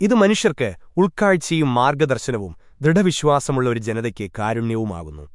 ഇത് മനുഷ്യർക്ക് ഉൾക്കാഴ്ചയും മാർഗദർശനവും ദൃഢവിശ്വാസമുള്ള ഒരു ജനതയ്ക്ക് കാരുണ്യവുമാകുന്നു.